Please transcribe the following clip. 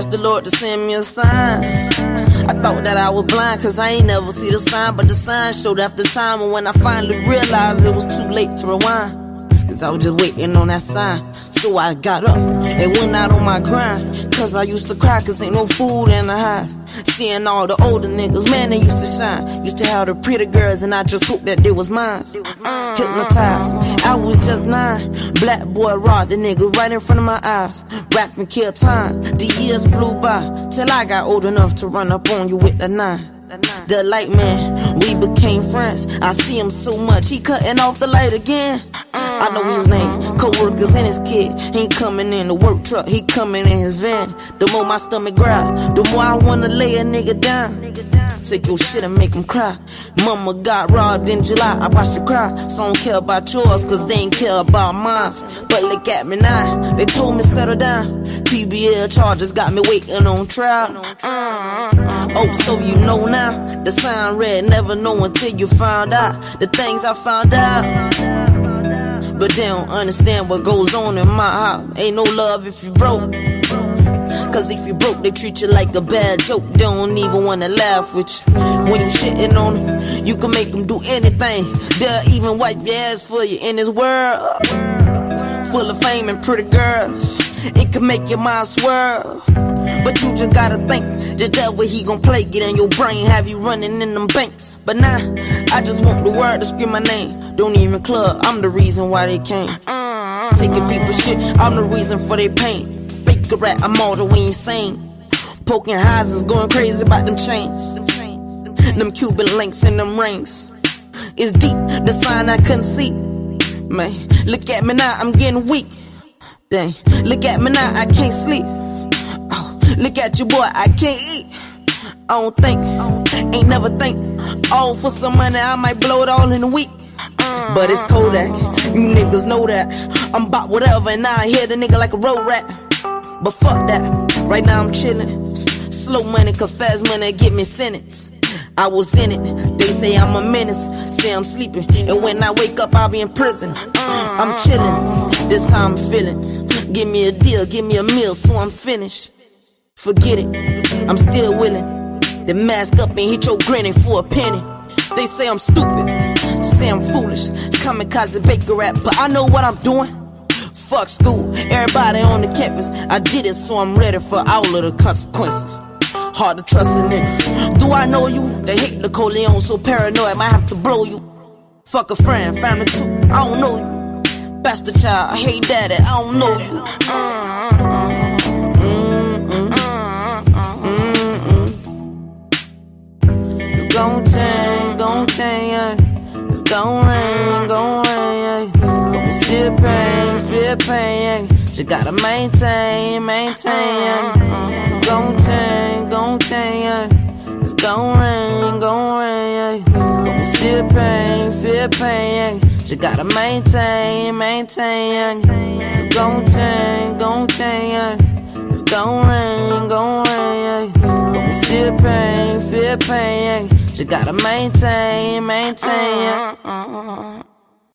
asked the Lord to send me a sign. I thought that I was blind, cause I ain't never see the sign, but the sign showed after time. And when I finally realized it was too late to rewind, cause I was just waiting on that sign. So I got up and went out on my grind. Cause I used to cry cause ain't no food in the house. Seeing all the older niggas, man, they used to shine. Used to have the pretty girls and I just hoped that they was mine. Hypnotized, I was just nine. Black boy robbed the nigga right in front of my eyes. Rap and kill time. The years flew by till I got old enough to run up on you with a nine. The light man, we became friends. I see him so much, he cutting off the light again. I know his name, co-workers and his kid. He ain't coming in the work truck, he coming in his van. The more my stomach growl, the more I wanna lay a nigga down. Take your shit and make him cry. Mama got robbed in July, I watched her cry. So I don't care about yours, cause they ain't care about mine. But look at me now, they told me settle down. PBL charges got me waiting on trial. Uh-huh. Oh, so you know now. The sign read, never know until you found out. The things I found out. But they don't understand what goes on in my heart. Ain't no love if you broke. Cause if you broke, they treat you like a bad joke. They don't even wanna laugh with you. When you shitting on them, you can make them do anything. They'll even wipe your ass for you in this world. Full of fame and pretty girls. It can make your mind swirl. But you just gotta think the devil he gon' play, get in your brain, have you running in them banks. But nah, I just want the word to scream my name. Don't even club, I'm the reason why they came. Taking people shit, I'm the reason for their pain. Fake a rat, I'm all the way insane. Poking houses, going crazy about them chains. Them Cuban links and them rings. It's deep, the sign I couldn't see. Man, look at me now, I'm getting weak. Look at me now, I can't sleep. Oh, look at you, boy, I can't eat. I don't think, ain't never think. All for some money, I might blow it all in a week. But it's Kodak, you niggas know that. I'm about whatever, and now I hear the nigga like a road rat. But fuck that, right now I'm chillin'. Slow money, confess money, get me sentence. I was in it, they say I'm a menace. Say I'm sleeping, and when I wake up, I'll be in prison. I'm chillin', this how I'm feeling. Give me a deal, give me a meal, so I'm finished. Forget it, I'm still willing. The mask up and hit your granny for a penny. They say I'm stupid, say I'm foolish. Kamikaze baker rap, but I know what I'm doing. Fuck school, everybody on the campus. I did it, so I'm ready for all of the consequences. Hard to trust a nigga. Do I know you? They hate the Coleon, so paranoid, might have to blow you. Fuck a friend, family too. I don't know you. Bastard child, I hate daddy, I don't know you. It's gon' change, gon' change, yeah. It's gon' rain, gon' rain, yeah. Gon' feel pain, feel pain, yeah. She gotta maintain, maintain, yeah. It's gon' change, gon' change, yeah. It's gon' rain, gon' rain, yeah. Gon' feel pain, feel pain, yeah. She gotta maintain, maintain. It's gon' change, gon' change. It's gon' rain, gon' rain. Gon' feel pain, feel pain. You gotta maintain, maintain.